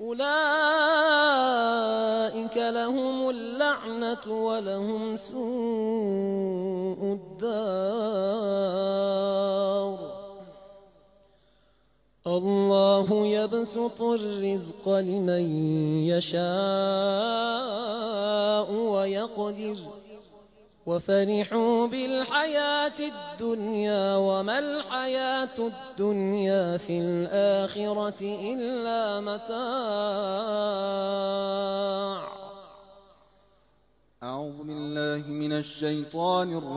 أولئك لهم اللعنة ولهم سوء الدار. الله يبسط الرزق لمن يشاء ويقدر. وفرحوا بالحياة الدنيا وما الحياة الدنيا في الآخرة إلا متاع. أعوذ بالله من الشيطان الرجيم.